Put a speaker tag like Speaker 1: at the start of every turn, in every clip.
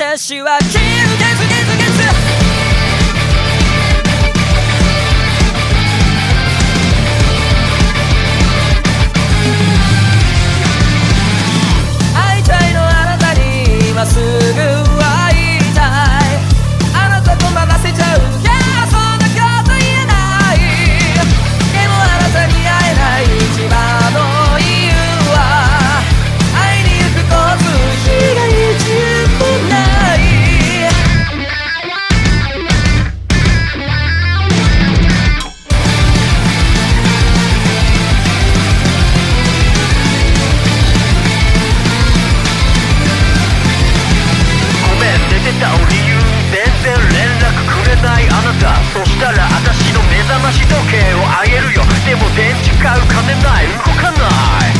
Speaker 1: 私はゲ由ゲす動かない。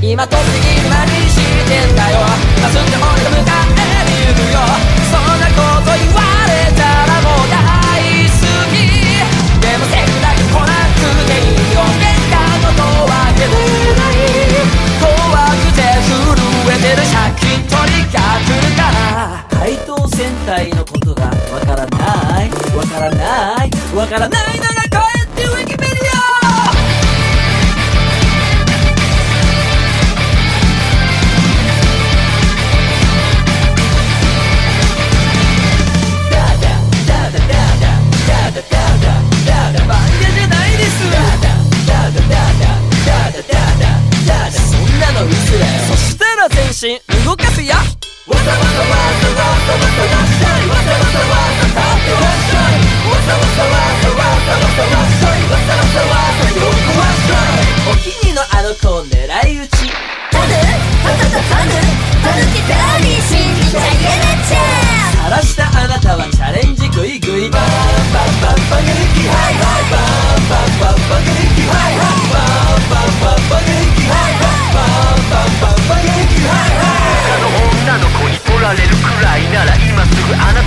Speaker 1: 今と次今に
Speaker 2: し
Speaker 1: てんだよ。休んで俺と向かってみるよ。そんなこと言われたらもう大好き。でもせっかく来なくていいよ。喧嘩のとはけてない。怖くて震えてる借金取りが来るから怪盗戦隊のことがわからない。わからない。わからない。心動かすよ。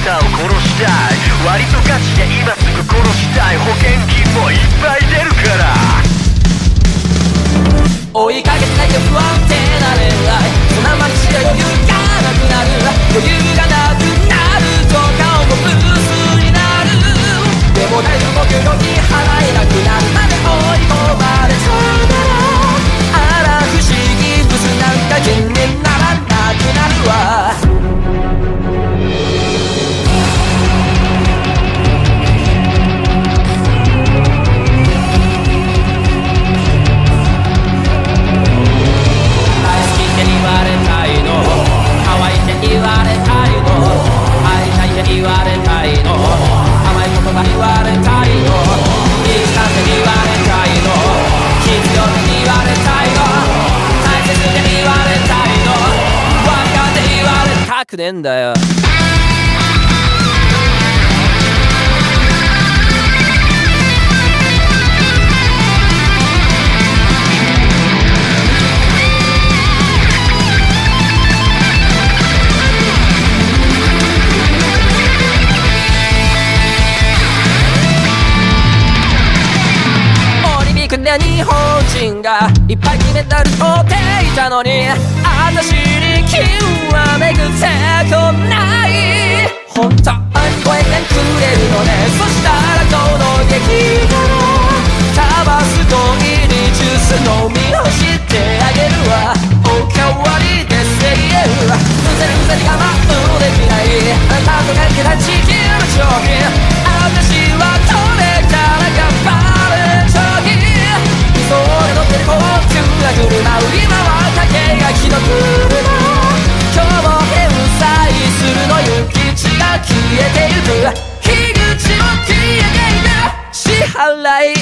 Speaker 1: た
Speaker 2: を殺したい。割とガチで今すぐ殺したい。保険
Speaker 1: くねえんだよ。日本人が。いっぱい金メダル取っていたのに私に金は巡っこない。本当。支払い